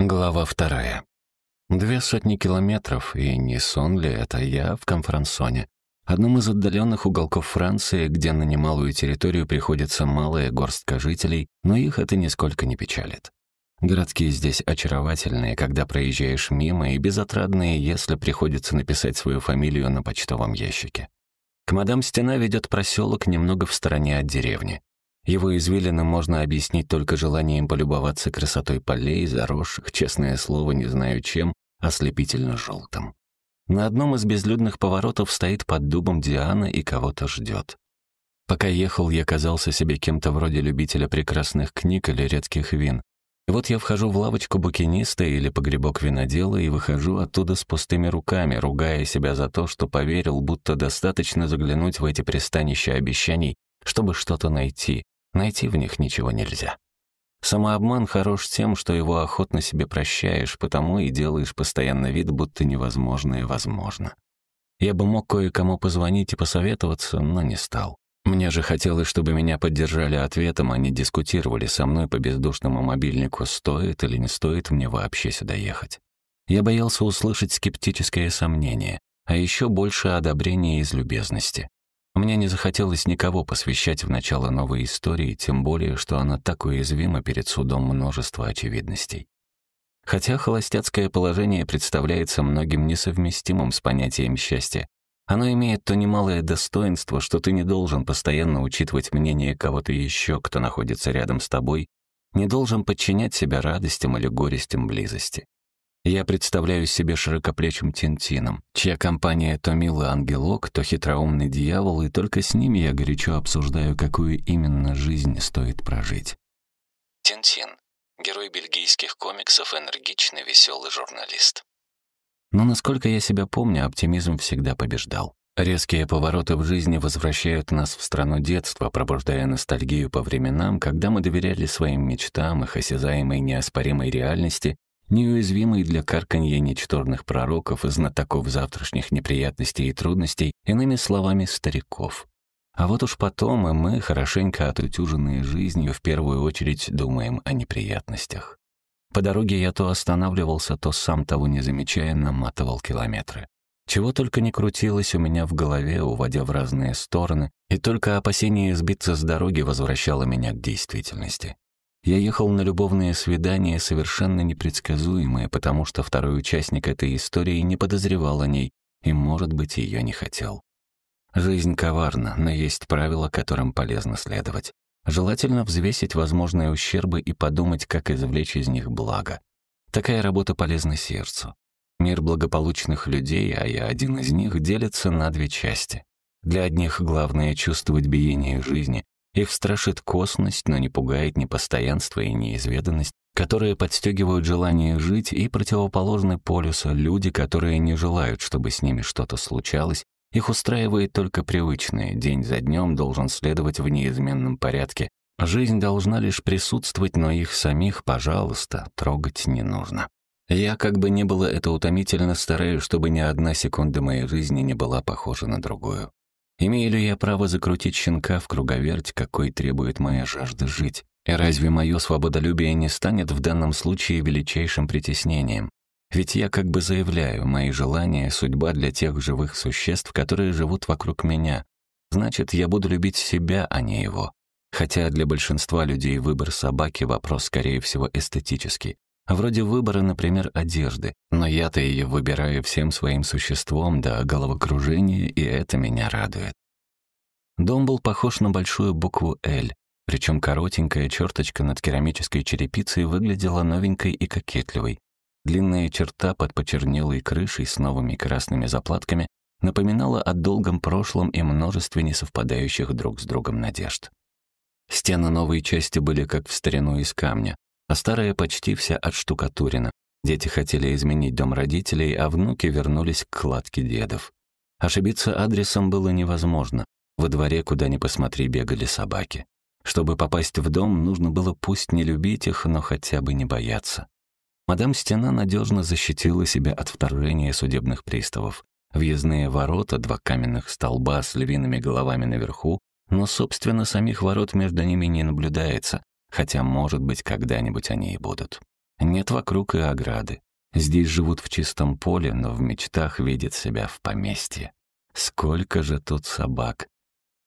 Глава вторая. Две сотни километров, и не сон ли это я в Конфрансоне, одном из отдаленных уголков Франции, где на немалую территорию приходится малая горстка жителей, но их это нисколько не печалит. Городские здесь очаровательные, когда проезжаешь мимо, и безотрадные, если приходится написать свою фамилию на почтовом ящике. К мадам Стена ведет проселок немного в стороне от деревни. Его извилины можно объяснить только желанием полюбоваться красотой полей, заросших, честное слово, не знаю чем, ослепительно желтым. На одном из безлюдных поворотов стоит под дубом Диана и кого-то ждет. Пока ехал, я казался себе кем-то вроде любителя прекрасных книг или редких вин. И вот я вхожу в лавочку букиниста или погребок винодела и выхожу оттуда с пустыми руками, ругая себя за то, что поверил, будто достаточно заглянуть в эти пристанища обещаний, чтобы что-то найти, Найти в них ничего нельзя. Самообман хорош тем, что его охотно себе прощаешь, потому и делаешь постоянно вид, будто невозможное возможно. Я бы мог кое-кому позвонить и посоветоваться, но не стал. Мне же хотелось, чтобы меня поддержали ответом, а не дискутировали со мной по бездушному мобильнику, стоит или не стоит мне вообще сюда ехать. Я боялся услышать скептическое сомнение, а еще больше одобрения из любезности. Мне не захотелось никого посвящать в начало новой истории, тем более, что она так уязвима перед судом множества очевидностей. Хотя холостяцкое положение представляется многим несовместимым с понятием счастья, оно имеет то немалое достоинство, что ты не должен постоянно учитывать мнение кого-то еще, кто находится рядом с тобой, не должен подчинять себя радостям или горестям близости. Я представляю себе широкоплечим Тинтином, чья компания то милый ангелок, то хитроумный дьявол, и только с ними я горячо обсуждаю, какую именно жизнь стоит прожить. Тинтин. Герой бельгийских комиксов, энергичный, веселый журналист. Но насколько я себя помню, оптимизм всегда побеждал. Резкие повороты в жизни возвращают нас в страну детства, пробуждая ностальгию по временам, когда мы доверяли своим мечтам, их осязаемой неоспоримой реальности неуязвимый для карканья ничтожных пророков и знатоков завтрашних неприятностей и трудностей, иными словами, стариков. А вот уж потом и мы, хорошенько отутюженные жизнью, в первую очередь думаем о неприятностях. По дороге я то останавливался, то сам того не замечая наматывал километры. Чего только не крутилось у меня в голове, уводя в разные стороны, и только опасение сбиться с дороги возвращало меня к действительности. Я ехал на любовное свидание, совершенно непредсказуемое, потому что второй участник этой истории не подозревал о ней и, может быть, ее не хотел. Жизнь коварна, но есть правила, которым полезно следовать. Желательно взвесить возможные ущербы и подумать, как извлечь из них благо. Такая работа полезна сердцу. Мир благополучных людей, а я один из них, делится на две части. Для одних главное — чувствовать биение жизни, их страшит косность, но не пугает непостоянство и неизведанность, которые подстегивают желание жить, и противоположны полюса люди, которые не желают, чтобы с ними что-то случалось, их устраивает только привычное, день за днем должен следовать в неизменном порядке. Жизнь должна лишь присутствовать, но их самих, пожалуйста, трогать не нужно. Я, как бы ни было это утомительно, стараюсь, чтобы ни одна секунда моей жизни не была похожа на другую. Имею ли я право закрутить щенка в круговерть, какой требует моя жажда жить? И разве мое свободолюбие не станет в данном случае величайшим притеснением? Ведь я как бы заявляю, мои желания — судьба для тех живых существ, которые живут вокруг меня. Значит, я буду любить себя, а не его. Хотя для большинства людей выбор собаки — вопрос, скорее всего, эстетический. Вроде выбора, например, одежды. Но я-то ее выбираю всем своим существом до головокружения, и это меня радует. Дом был похож на большую букву «Л», причем коротенькая черточка над керамической черепицей выглядела новенькой и кокетливой. Длинная черта под почернелой крышей с новыми красными заплатками напоминала о долгом прошлом и множестве несовпадающих друг с другом надежд. Стены новой части были как в старину из камня, а старая почти вся отштукатурена. Дети хотели изменить дом родителей, а внуки вернулись к кладке дедов. Ошибиться адресом было невозможно. Во дворе, куда ни посмотри, бегали собаки. Чтобы попасть в дом, нужно было пусть не любить их, но хотя бы не бояться. Мадам Стена надежно защитила себя от вторжения судебных приставов. Въездные ворота, два каменных столба с львиными головами наверху, но, собственно, самих ворот между ними не наблюдается, хотя, может быть, когда-нибудь они и будут. Нет вокруг и ограды. Здесь живут в чистом поле, но в мечтах видят себя в поместье. Сколько же тут собак!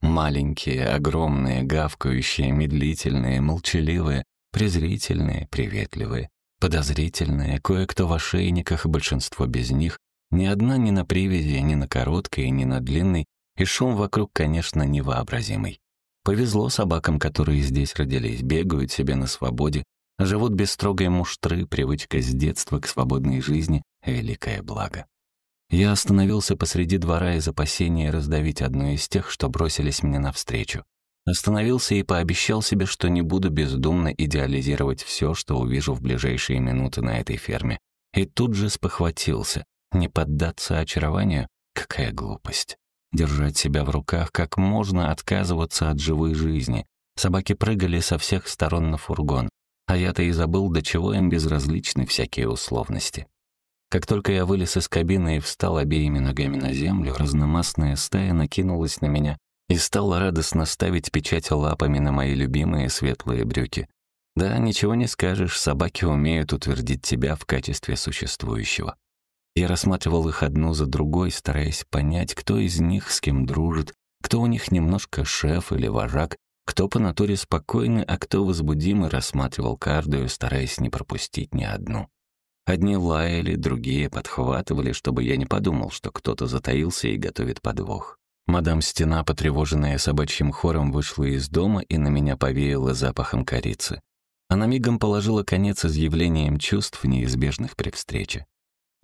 Маленькие, огромные, гавкающие, медлительные, молчаливые, презрительные, приветливые, подозрительные, кое-кто в ошейниках, большинство без них, ни одна ни на привязи, ни на короткой, ни на длинной, и шум вокруг, конечно, невообразимый. Повезло собакам, которые здесь родились, бегают себе на свободе, живут без строгой муштры, привычка с детства к свободной жизни — великое благо. Я остановился посреди двора из опасения раздавить одну из тех, что бросились мне навстречу. Остановился и пообещал себе, что не буду бездумно идеализировать все, что увижу в ближайшие минуты на этой ферме. И тут же спохватился. Не поддаться очарованию? Какая глупость. Держать себя в руках, как можно отказываться от живой жизни. Собаки прыгали со всех сторон на фургон. А я-то и забыл, до чего им безразличны всякие условности. Как только я вылез из кабины и встал обеими ногами на землю, разномастная стая накинулась на меня и стала радостно ставить печать лапами на мои любимые светлые брюки. Да, ничего не скажешь, собаки умеют утвердить тебя в качестве существующего. Я рассматривал их одну за другой, стараясь понять, кто из них с кем дружит, кто у них немножко шеф или вожак, кто по натуре спокойный, а кто возбудимый, рассматривал каждую, стараясь не пропустить ни одну. Одни лаяли, другие подхватывали, чтобы я не подумал, что кто-то затаился и готовит подвох. Мадам Стена, потревоженная собачьим хором, вышла из дома и на меня повеяла запахом корицы. Она мигом положила конец изъявлениям чувств, неизбежных при встрече.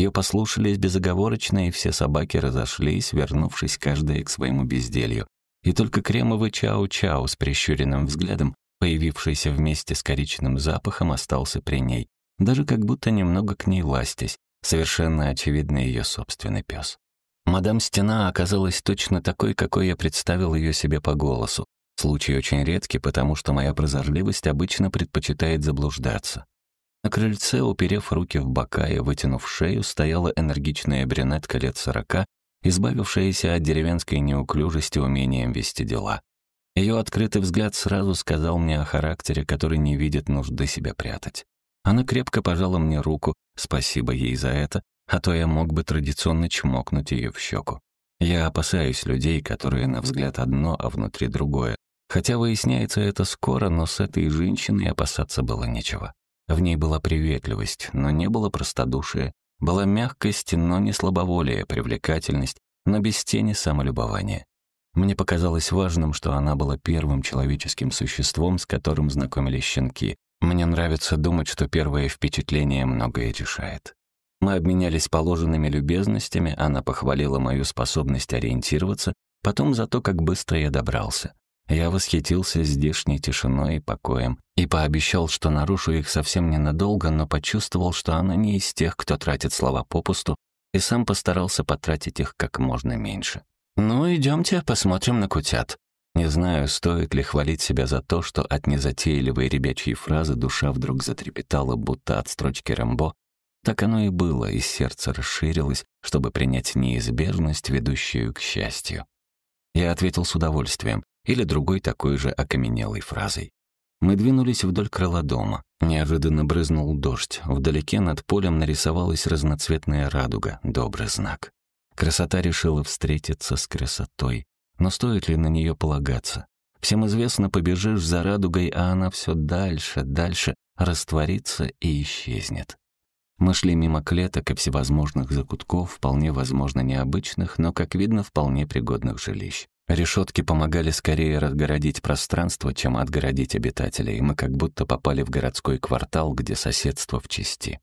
Ее послушались безоговорочно, и все собаки разошлись, вернувшись каждая к своему безделью. И только кремовый чау-чау с прищуренным взглядом, появившийся вместе с коричным запахом, остался при ней, даже как будто немного к ней ластясь, совершенно очевидно ее собственный пес. Мадам Стена оказалась точно такой, какой я представил ее себе по голосу. Случай очень редкий, потому что моя прозорливость обычно предпочитает заблуждаться. На крыльце, уперев руки в бока и вытянув шею, стояла энергичная брюнетка лет сорока, избавившаяся от деревенской неуклюжести умением вести дела. Ее открытый взгляд сразу сказал мне о характере, который не видит нужды себя прятать. Она крепко пожала мне руку, спасибо ей за это, а то я мог бы традиционно чмокнуть ее в щеку. Я опасаюсь людей, которые на взгляд одно, а внутри другое. Хотя выясняется это скоро, но с этой женщиной опасаться было нечего. В ней была приветливость, но не было простодушия, была мягкость, но не слабоволие, привлекательность, но без тени самолюбования. Мне показалось важным, что она была первым человеческим существом, с которым знакомились щенки, мне нравится думать, что первое впечатление многое решает. Мы обменялись положенными любезностями, она похвалила мою способность ориентироваться, потом за то, как быстро я добрался. Я восхитился здешней тишиной и покоем и пообещал, что нарушу их совсем ненадолго, но почувствовал, что она не из тех, кто тратит слова попусту, и сам постарался потратить их как можно меньше. «Ну, идемте, посмотрим на кутят», не знаю, стоит ли хвалить себя за то, что от незатейливой ребячьей фразы душа вдруг затрепетала, будто от строчки Рэмбо. Так оно и было, и сердце расширилось, чтобы принять неизбежность, ведущую к счастью. Я ответил с удовольствием, или другой такой же окаменелой фразой. Мы двинулись вдоль крыла дома. Неожиданно брызнул дождь. Вдалеке над полем нарисовалась разноцветная радуга, добрый знак. Красота решила встретиться с красотой. Но стоит ли на нее полагаться? Всем известно, побежишь за радугой, а она все дальше, дальше растворится и исчезнет. Мы шли мимо клеток и всевозможных закутков, вполне возможно необычных, но, как видно, вполне пригодных жилищ. Решетки помогали скорее разгородить пространство, чем отгородить обитателей, и мы как будто попали в городской квартал, где соседство в чести.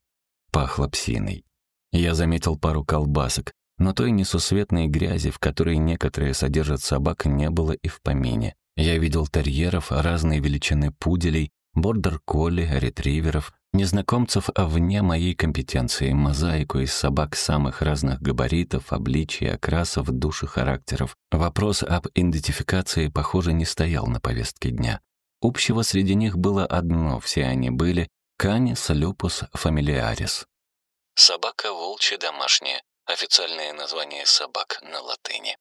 Пахло псиной. Я заметил пару колбасок, но той несусветной грязи, в которой некоторые содержат собак, не было и в помине. Я видел терьеров разной величины пуделей, бордер-колли, ретриверов, незнакомцев вне моей компетенции, мозаику из собак самых разных габаритов, обличий, окрасов, душ и характеров. Вопрос об идентификации, похоже, не стоял на повестке дня. Общего среди них было одно, все они были Canis lupus familiaris. Собака волчья домашняя, официальное название собак на латыни.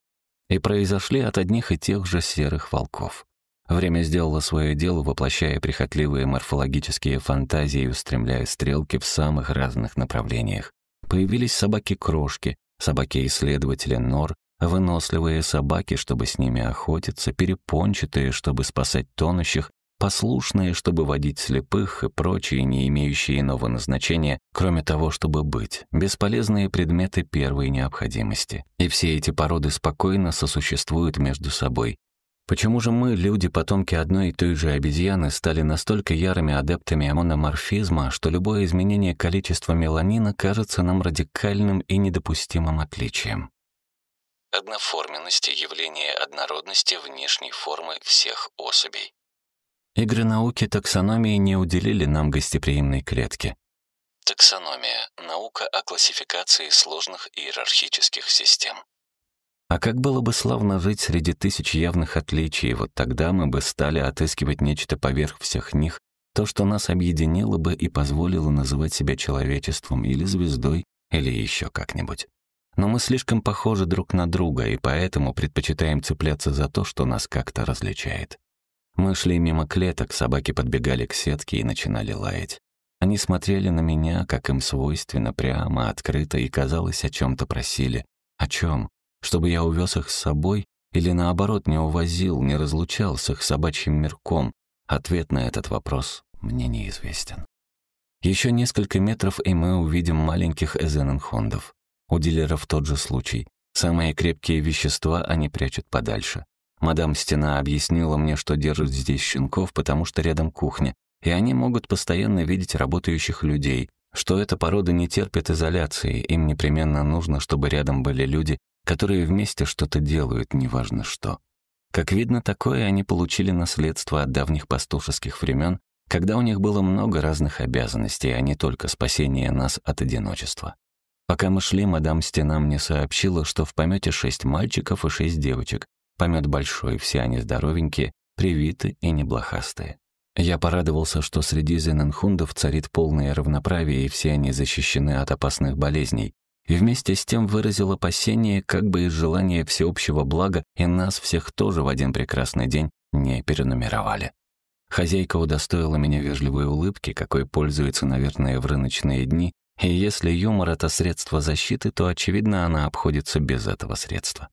И произошли от одних и тех же серых волков. Время сделало свое дело, воплощая прихотливые морфологические фантазии и устремляя стрелки в самых разных направлениях. Появились собаки-крошки, собаки-исследователи нор, выносливые собаки, чтобы с ними охотиться, перепончатые, чтобы спасать тонущих, послушные, чтобы водить слепых и прочие, не имеющие иного назначения, кроме того, чтобы быть, бесполезные предметы первой необходимости. И все эти породы спокойно сосуществуют между собой. Почему же мы, люди, потомки одной и той же обезьяны, стали настолько ярыми адептами мономорфизма, что любое изменение количества меланина кажется нам радикальным и недопустимым отличием? Одноформенности явление однородности внешней формы всех особей. Игры науки таксономии не уделили нам гостеприимной клетки. Таксономия — наука о классификации сложных иерархических систем. А как было бы славно жить среди тысяч явных отличий, вот тогда мы бы стали отыскивать нечто поверх всех них, то, что нас объединило бы и позволило называть себя человечеством или звездой, или еще как-нибудь. Но мы слишком похожи друг на друга, и поэтому предпочитаем цепляться за то, что нас как-то различает. Мы шли мимо клеток, собаки подбегали к сетке и начинали лаять. Они смотрели на меня, как им свойственно, прямо, открыто, и, казалось, о чем то просили. О чем? Чтобы я увез их с собой? Или, наоборот, не увозил, не разлучал с их собачьим мирком? Ответ на этот вопрос мне неизвестен. Еще несколько метров, и мы увидим маленьких эзененхондов. У дилеров тот же случай. Самые крепкие вещества они прячут подальше. Мадам Стена объяснила мне, что держит здесь щенков, потому что рядом кухня, и они могут постоянно видеть работающих людей, что эта порода не терпит изоляции, им непременно нужно, чтобы рядом были люди, которые вместе что-то делают, неважно что. Как видно, такое они получили наследство от давних пастушеских времен, когда у них было много разных обязанностей, а не только спасение нас от одиночества. Пока мы шли, мадам Стена мне сообщила, что в помете шесть мальчиков и шесть девочек, Помет большой, все они здоровенькие, привиты и неблохастые. Я порадовался, что среди зененхундов царит полное равноправие, и все они защищены от опасных болезней, и вместе с тем выразил опасение, как бы из желания всеобщего блага и нас всех тоже в один прекрасный день не перенумеровали. Хозяйка удостоила меня вежливой улыбки, какой пользуется, наверное, в рыночные дни, и если юмор — это средство защиты, то, очевидно, она обходится без этого средства.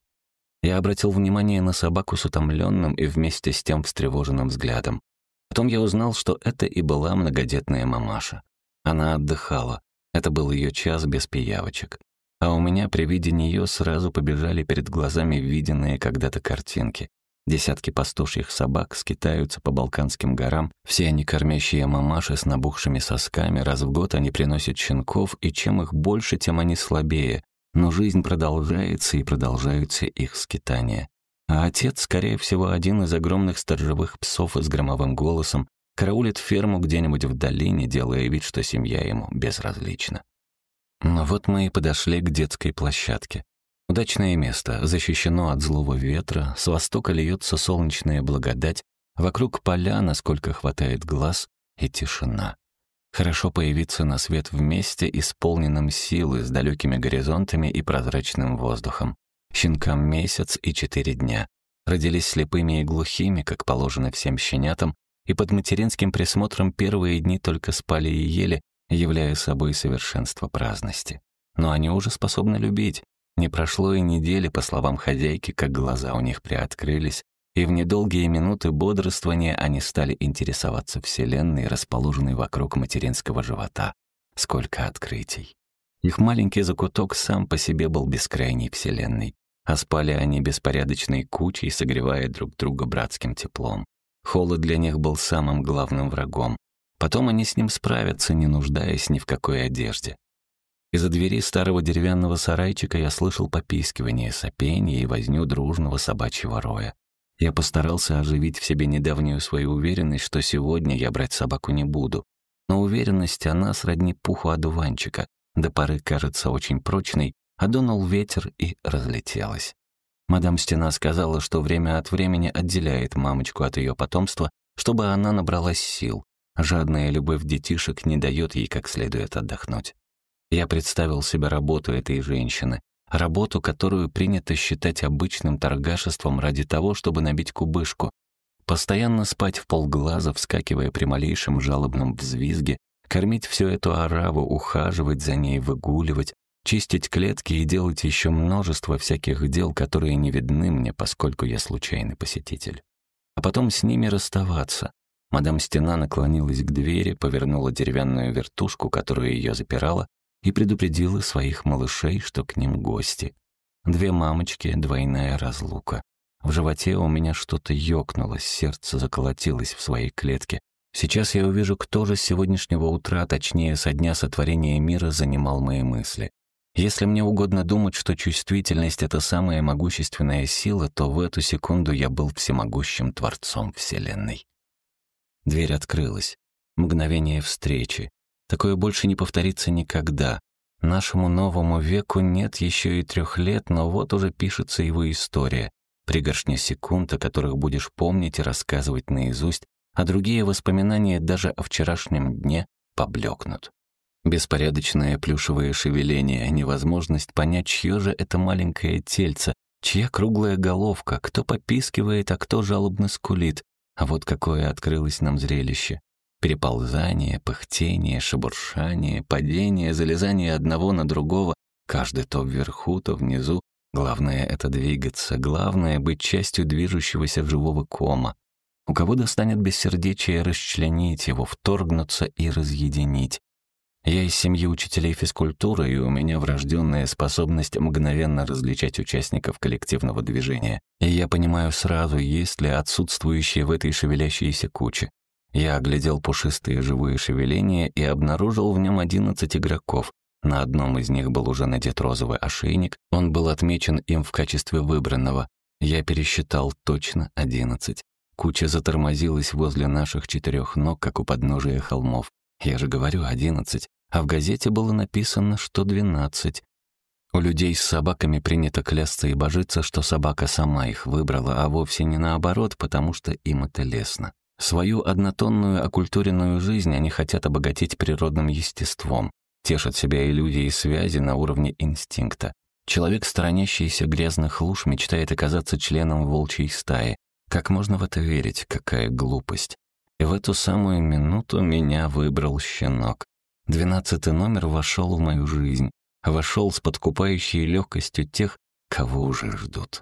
Я обратил внимание на собаку с утомленным и вместе с тем встревоженным взглядом. Потом я узнал, что это и была многодетная мамаша. Она отдыхала. Это был ее час без пиявочек. А у меня при виде нее сразу побежали перед глазами виденные когда-то картинки. Десятки пастушьих собак скитаются по Балканским горам, все они кормящие мамаши с набухшими сосками, раз в год они приносят щенков, и чем их больше, тем они слабее, но жизнь продолжается, и продолжаются их скитания. А отец, скорее всего, один из огромных сторожевых псов с громовым голосом, караулит ферму где-нибудь в долине, делая вид, что семья ему безразлична. Но вот мы и подошли к детской площадке. Удачное место, защищено от злого ветра, с востока льется солнечная благодать, вокруг поля, насколько хватает глаз, и тишина. Хорошо появиться на свет вместе, исполненным силы, с далекими горизонтами и прозрачным воздухом. Щенкам месяц и четыре дня. Родились слепыми и глухими, как положено всем щенятам, и под материнским присмотром первые дни только спали и ели, являя собой совершенство праздности. Но они уже способны любить. Не прошло и недели, по словам хозяйки, как глаза у них приоткрылись, и в недолгие минуты бодрствования они стали интересоваться Вселенной, расположенной вокруг материнского живота. Сколько открытий. Их маленький закуток сам по себе был бескрайней Вселенной, а спали они беспорядочной кучей, согревая друг друга братским теплом. Холод для них был самым главным врагом. Потом они с ним справятся, не нуждаясь ни в какой одежде. Из-за двери старого деревянного сарайчика я слышал попискивание, сопение и возню дружного собачьего роя. Я постарался оживить в себе недавнюю свою уверенность, что сегодня я брать собаку не буду. Но уверенность она сродни пуху одуванчика, до поры кажется очень прочной, а дунул ветер и разлетелась. Мадам Стена сказала, что время от времени отделяет мамочку от ее потомства, чтобы она набралась сил. Жадная любовь детишек не дает ей как следует отдохнуть. Я представил себе работу этой женщины, работу, которую принято считать обычным торгашеством ради того, чтобы набить кубышку. Постоянно спать в полглаза, вскакивая при малейшем жалобном взвизге, кормить всю эту ораву, ухаживать за ней, выгуливать, чистить клетки и делать еще множество всяких дел, которые не видны мне, поскольку я случайный посетитель. А потом с ними расставаться. Мадам Стена наклонилась к двери, повернула деревянную вертушку, которую ее запирала, и предупредила своих малышей, что к ним гости. Две мамочки, двойная разлука. В животе у меня что-то ёкнуло, сердце заколотилось в своей клетке. Сейчас я увижу, кто же с сегодняшнего утра, точнее, со дня сотворения мира, занимал мои мысли. Если мне угодно думать, что чувствительность — это самая могущественная сила, то в эту секунду я был всемогущим Творцом Вселенной. Дверь открылась. Мгновение встречи. Такое больше не повторится никогда. Нашему новому веку нет еще и трех лет, но вот уже пишется его история. Пригоршня секунд, о которых будешь помнить и рассказывать наизусть, а другие воспоминания даже о вчерашнем дне поблекнут. Беспорядочное плюшевое шевеление, невозможность понять, чье же это маленькое тельце, чья круглая головка, кто попискивает, а кто жалобно скулит. А вот какое открылось нам зрелище. Переползание, пыхтение, шебуршание, падение, залезание одного на другого, каждый то вверху, то внизу. Главное — это двигаться, главное — быть частью движущегося живого кома. У кого достанет бессердечие расчленить его, вторгнуться и разъединить. Я из семьи учителей физкультуры, и у меня врожденная способность мгновенно различать участников коллективного движения. И я понимаю сразу, есть ли отсутствующие в этой шевелящейся куче. Я оглядел пушистые живые шевеления и обнаружил в нем 11 игроков. На одном из них был уже надет розовый ошейник, он был отмечен им в качестве выбранного. Я пересчитал точно 11. Куча затормозилась возле наших четырех ног, как у подножия холмов. Я же говорю, одиннадцать, а в газете было написано, что двенадцать. У людей с собаками принято клясться и божиться, что собака сама их выбрала, а вовсе не наоборот, потому что им это лестно. Свою однотонную оккультуренную жизнь они хотят обогатить природным естеством, тешат себя иллюзией связи на уровне инстинкта. Человек, сторонящийся грязных луж, мечтает оказаться членом волчьей стаи. Как можно в это верить? Какая глупость. И в эту самую минуту меня выбрал щенок. Двенадцатый номер вошел в мою жизнь, вошел с подкупающей легкостью тех, кого уже ждут.